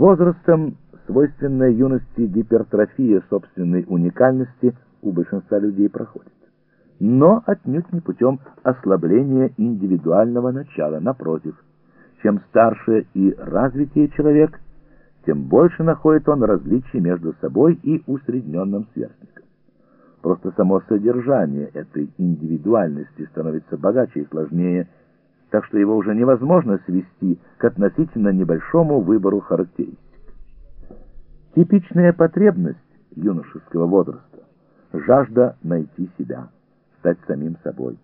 возрастом свойственная юности гипертрофия собственной уникальности у большинства людей проходит. Но отнюдь не путем ослабления индивидуального начала, напротив. Чем старше и развитее человек, тем больше находит он различий между собой и усредненным сверстником. Просто само содержание этой индивидуальности становится богаче и сложнее, так что его уже невозможно свести к относительно небольшому выбору характеристик. Типичная потребность юношеского возраста – жажда найти себя, стать самим собой.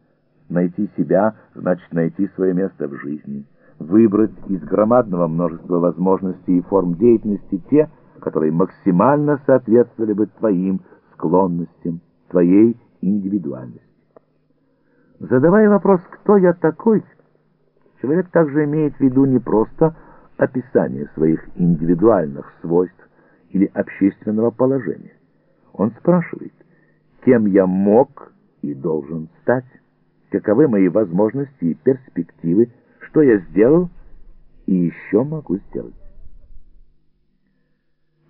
Найти себя – значит найти свое место в жизни, выбрать из громадного множества возможностей и форм деятельности те, которые максимально соответствовали бы твоим склонностям, твоей индивидуальности. Задавая вопрос «Кто я такой?», человек также имеет в виду не просто описание своих индивидуальных свойств или общественного положения. Он спрашивает, кем я мог и должен стать, каковы мои возможности и перспективы, что я сделал и еще могу сделать.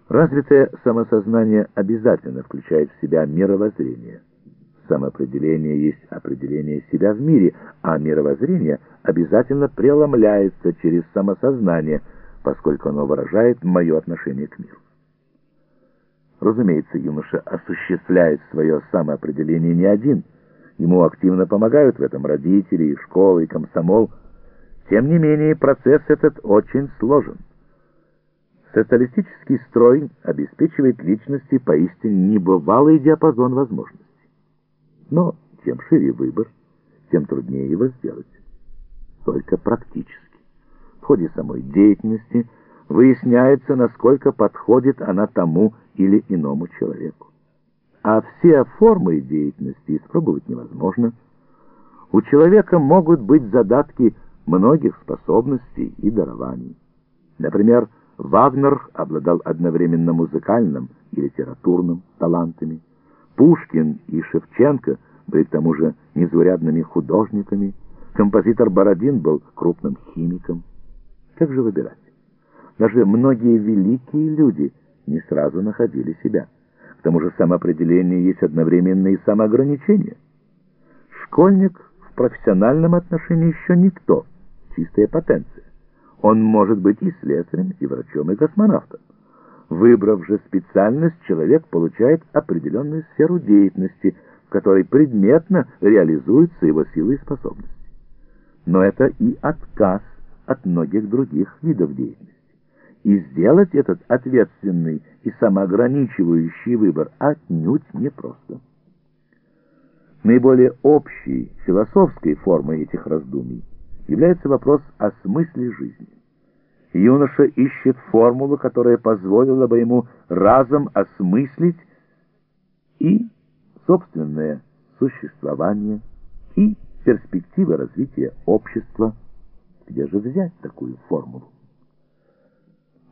Развитое самосознание обязательно включает в себя мировоззрение. Самоопределение есть определение себя в мире, а мировоззрение обязательно преломляется через самосознание, поскольку оно выражает мое отношение к миру. Разумеется, юноша осуществляет свое самоопределение не один. Ему активно помогают в этом родители, и школа, и комсомол. Тем не менее, процесс этот очень сложен. Социалистический строй обеспечивает личности поистине небывалый диапазон возможностей. Но чем шире выбор, тем труднее его сделать. Только практически. В ходе самой деятельности выясняется, насколько подходит она тому или иному человеку. А все формы деятельности испробовать невозможно. У человека могут быть задатки многих способностей и дарований. Например, Вагнер обладал одновременно музыкальным и литературным талантами. Пушкин и Шевченко были к тому же незаурядными художниками. Композитор Бородин был крупным химиком. Как же выбирать? Даже многие великие люди не сразу находили себя. К тому же самоопределение есть одновременно и самоограничение. Школьник в профессиональном отношении еще никто, чистая потенция. Он может быть и слесарем, и врачом, и космонавтом. Выбрав же специальность, человек получает определенную сферу деятельности, в которой предметно реализуются его силы и способности. Но это и отказ от многих других видов деятельности. И сделать этот ответственный и самоограничивающий выбор отнюдь непросто. Наиболее общей философской формой этих раздумий является вопрос о смысле жизни. Юноша ищет формулу, которая позволила бы ему разом осмыслить и собственное существование, и перспективы развития общества. Где же взять такую формулу?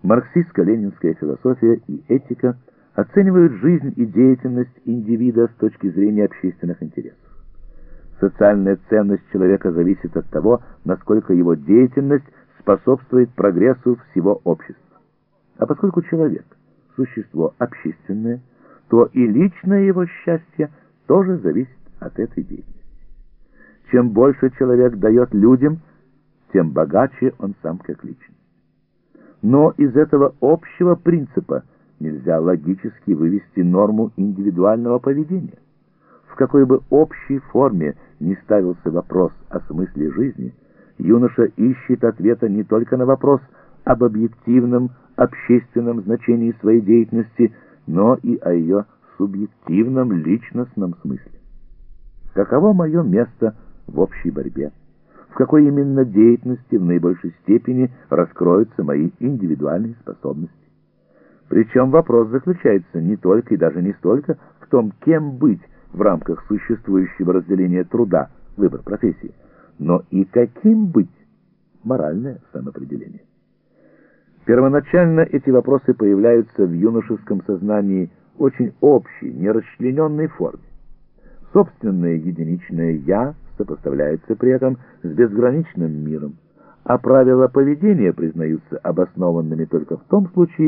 Марксистско-ленинская философия и этика оценивают жизнь и деятельность индивида с точки зрения общественных интересов. Социальная ценность человека зависит от того, насколько его деятельность способствует прогрессу всего общества. А поскольку человек – существо общественное, то и личное его счастье тоже зависит от этой деятельности. Чем больше человек дает людям, тем богаче он сам как личность. Но из этого общего принципа нельзя логически вывести норму индивидуального поведения. В какой бы общей форме ни ставился вопрос о смысле жизни, юноша ищет ответа не только на вопрос об объективном, общественном значении своей деятельности, но и о ее субъективном, личностном смысле. Каково мое место в общей борьбе? В какой именно деятельности в наибольшей степени раскроются мои индивидуальные способности? Причем вопрос заключается не только и даже не столько в том, кем быть, в рамках существующего разделения труда, выбор профессии, но и каким быть, моральное самоопределение. Первоначально эти вопросы появляются в юношеском сознании очень общей, нерасчлененной форме. Собственное единичное «я» сопоставляется при этом с безграничным миром, а правила поведения признаются обоснованными только в том случае,